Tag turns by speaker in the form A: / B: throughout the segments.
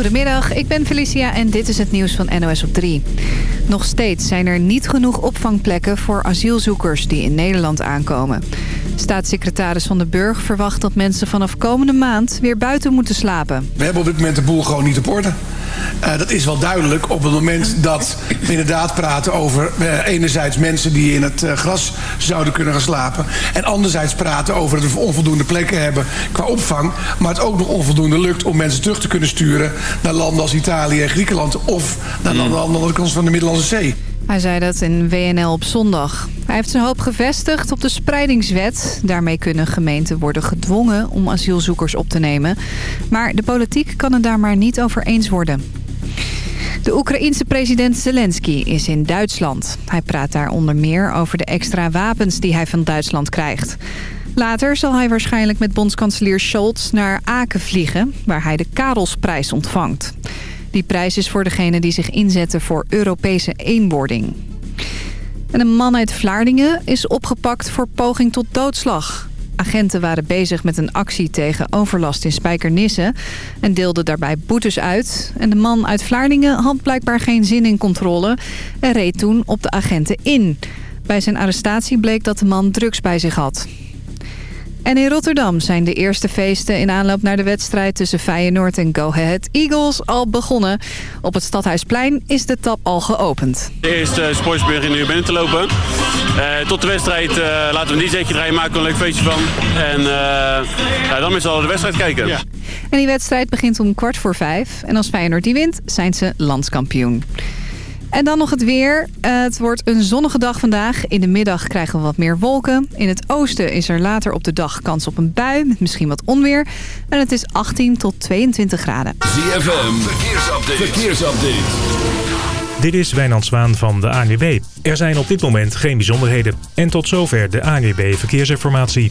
A: Goedemiddag, ik ben Felicia en dit is het nieuws van NOS op 3. Nog steeds zijn er niet genoeg opvangplekken voor asielzoekers die in Nederland aankomen. Staatssecretaris Van de Burg verwacht dat mensen vanaf komende maand weer buiten moeten slapen.
B: We hebben op dit moment de boel gewoon niet op orde. Uh, dat is wel duidelijk op het moment dat we inderdaad praten over uh, enerzijds mensen die in het uh, gras zouden kunnen gaan slapen. En anderzijds praten over dat we onvoldoende plekken hebben qua opvang. Maar het ook nog onvoldoende lukt om mensen terug te kunnen sturen naar landen als Italië en Griekenland. Of naar landen aan de andere kant van de Middellandse Zee.
A: Hij zei dat in WNL op zondag. Hij heeft zijn hoop gevestigd op de spreidingswet. Daarmee kunnen gemeenten worden gedwongen om asielzoekers op te nemen. Maar de politiek kan het daar maar niet over eens worden. De Oekraïense president Zelensky is in Duitsland. Hij praat daar onder meer over de extra wapens die hij van Duitsland krijgt. Later zal hij waarschijnlijk met bondskanselier Scholz naar Aken vliegen... waar hij de Karelsprijs ontvangt. Die prijs is voor degenen die zich inzetten voor Europese eenwording. En een man uit Vlaardingen is opgepakt voor poging tot doodslag. Agenten waren bezig met een actie tegen overlast in Spijkenisse... en deelden daarbij boetes uit. En de man uit Vlaardingen had blijkbaar geen zin in controle... en reed toen op de agenten in. Bij zijn arrestatie bleek dat de man drugs bij zich had. En in Rotterdam zijn de eerste feesten in aanloop naar de wedstrijd tussen Feyenoord en Go Ahead Eagles al begonnen. Op het Stadhuisplein is de tap al geopend.
C: De eerste sportsburg in nu binnen te lopen. Uh, tot de wedstrijd uh, laten we een DJ'tje draaien, maken er een leuk feestje van. En uh, ja, dan z'n allen de wedstrijd kijken. Ja.
A: En die wedstrijd begint om kwart voor vijf. En als Feyenoord die wint, zijn ze landskampioen. En dan nog het weer. Het wordt een zonnige dag vandaag. In de middag krijgen we wat meer wolken. In het oosten is er later op de dag kans op een bui met misschien wat onweer. En het is 18 tot 22 graden.
D: ZFM, verkeersupdate. verkeersupdate.
E: Dit is Wijnand Zwaan van de ANWB. Er zijn op dit moment geen bijzonderheden. En tot zover de ANWB Verkeersinformatie.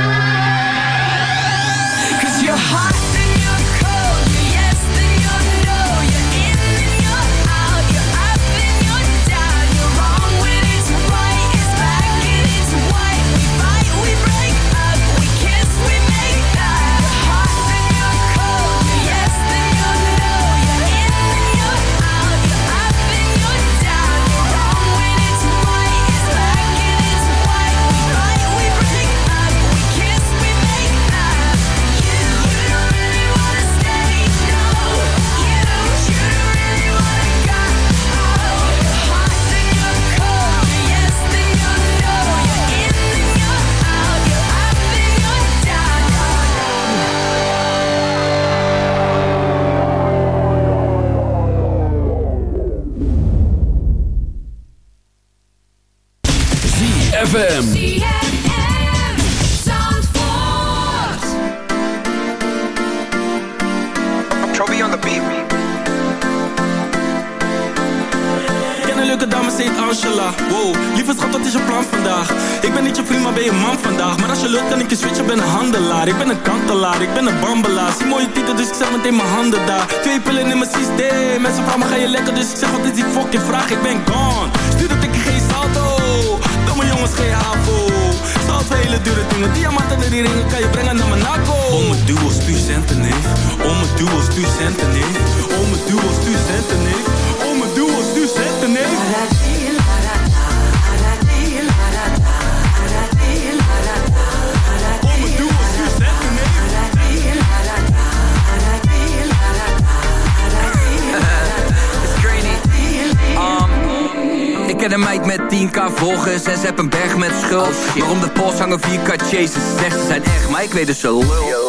F: Meid met 10k volgers. En ze heeft een berg met schuld. maar om de pols hangen 4k chases. Ze zegt ze zijn echt, maar ik weet dus ze lul.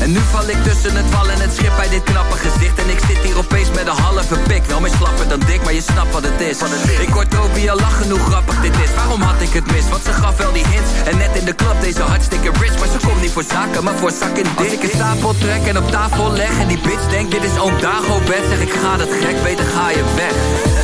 F: En nu val ik tussen het wal en het schip bij dit knappe gezicht. En ik zit hier opeens met een halve pik. Wel meer slapper dan dik, maar je snapt wat het is. Ik hoor Toby al lachen hoe grappig dit is. Waarom had ik het mis? Want ze gaf wel die hints. En net in de club deze hartstikke rich. Maar ze komt niet voor zaken, maar voor zakken dik. Als ik een stapel trek en op tafel leg En die bitch denkt dit is oom Dagobert Zeg ik ga dat gek, beter ga je weg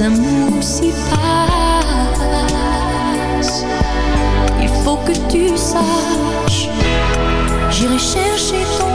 G: les amours s'y. Il faut que tu saches, j'irai chercher ton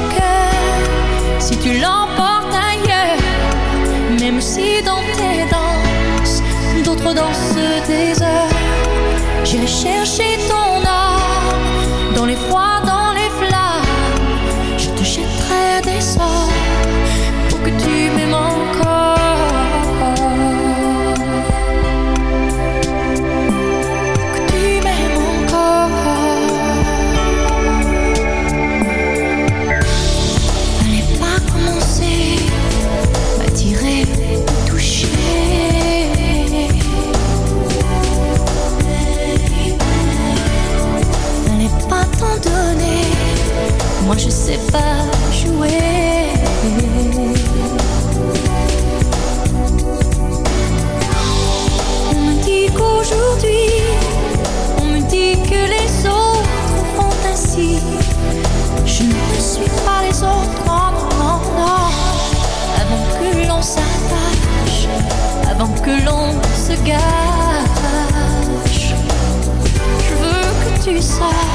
G: dégage. Je veux que tu saches.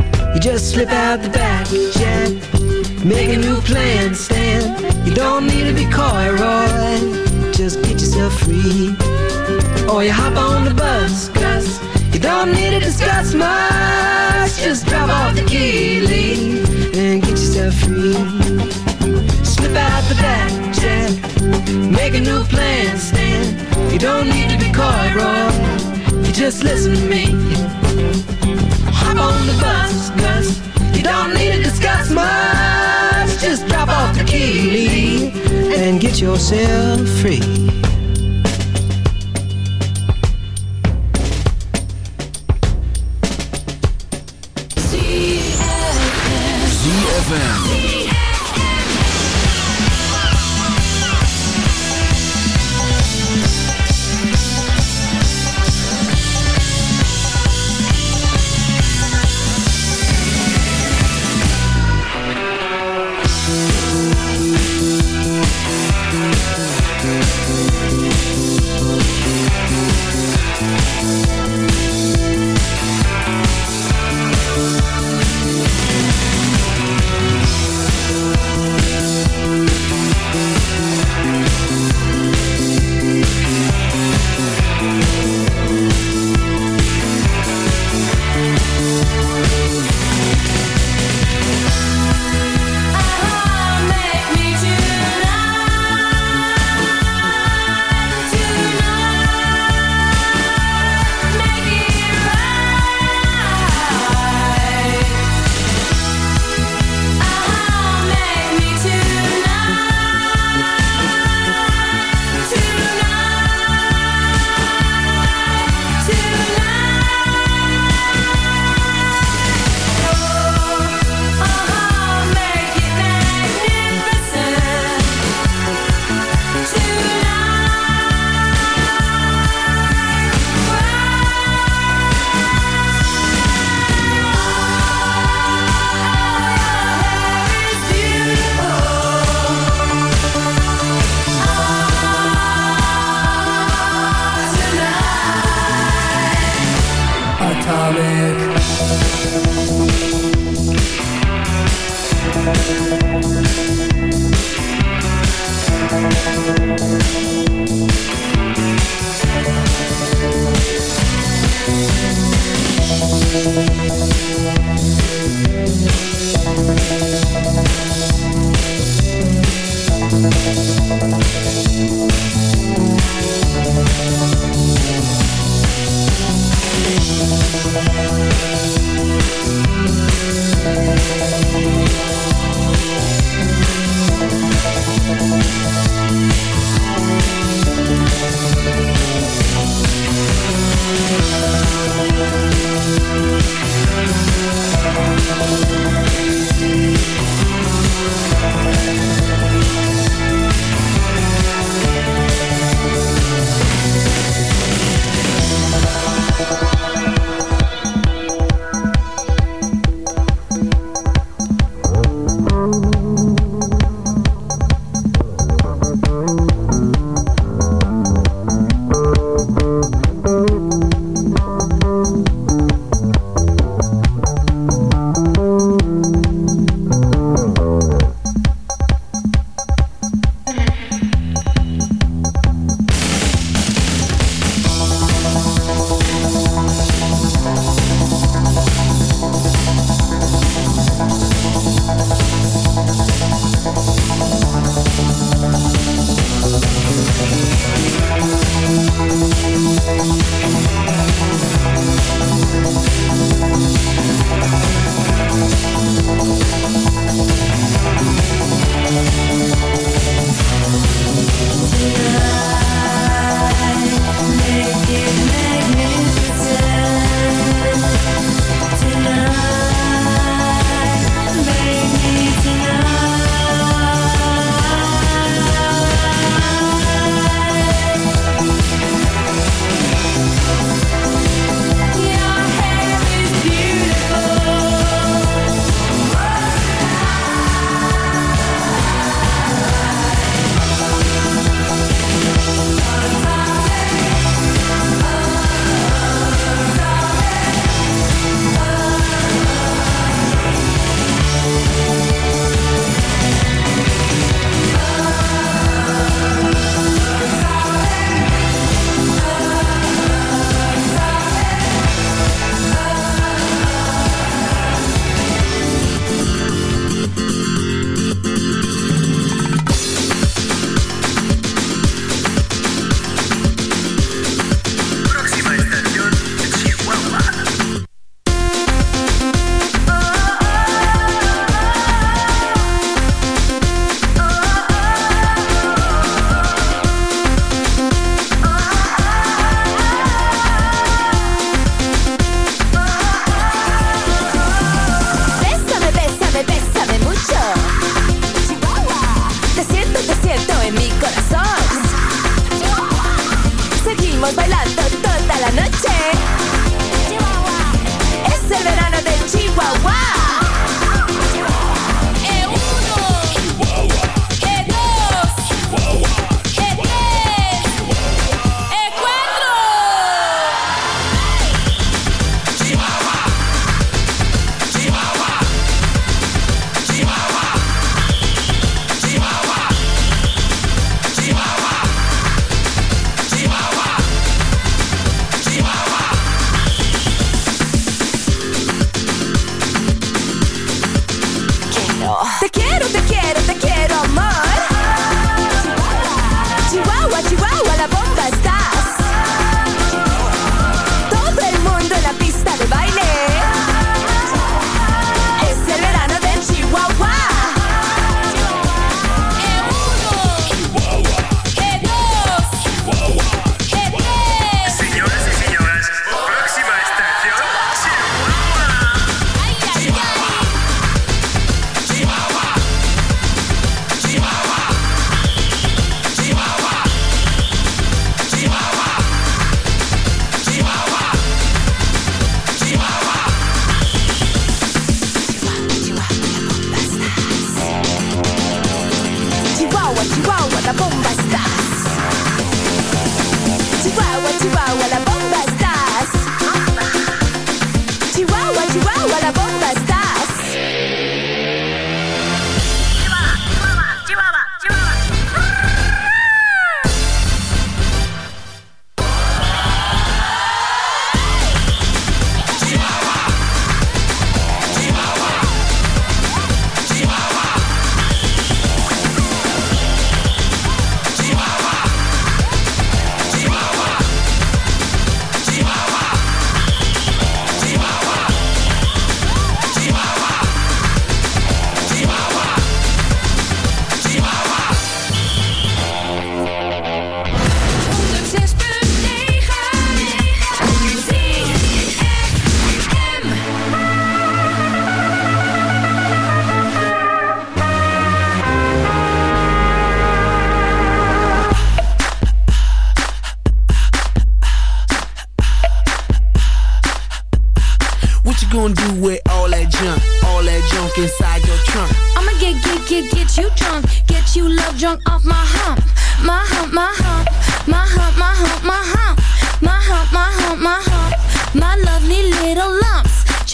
H: Just slip out the back, Jack. Make a new plan, Stan. You don't need to be coy, Roy. Just get yourself free. Or you hop on the bus, Gus. You don't need to discuss much. Just drop off the key, leave, and get yourself free. Slip out the back, Jack. Make a new plan, Stan. You don't need to be coy, Roy. You just listen to me. On the bus, Gus. You don't need to discuss much. Just drop off the key and get yourself free.
D: ZFM.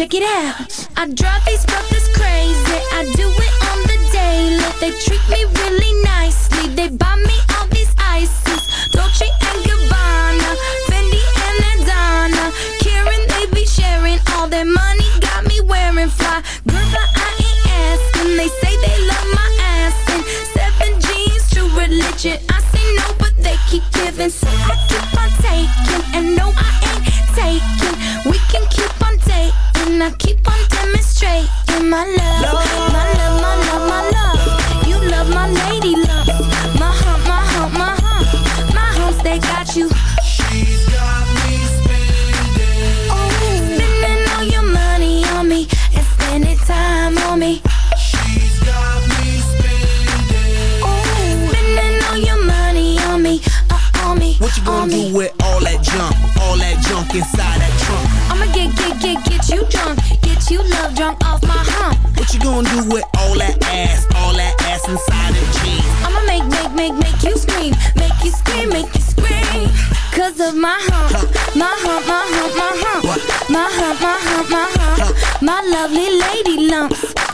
I: Check it out. I drive these brothers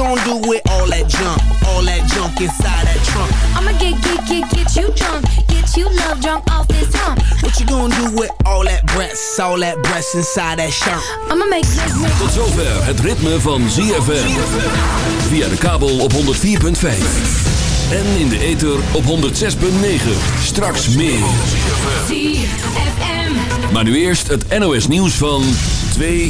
J: Gonna do with all that junk? All that junk inside that trunk?
I: I'ma get, get, get, get you drunk, get you love drunk off this hump.
J: What you gonna do with all that breasts? All that breasts inside that shirt?
I: I'ma make, make, make.
D: Tot zover het ritme van ZFM. Via de kabel op 104.5. En in de ether op 106.9. Straks meer. Maar nu eerst het NOS nieuws van 2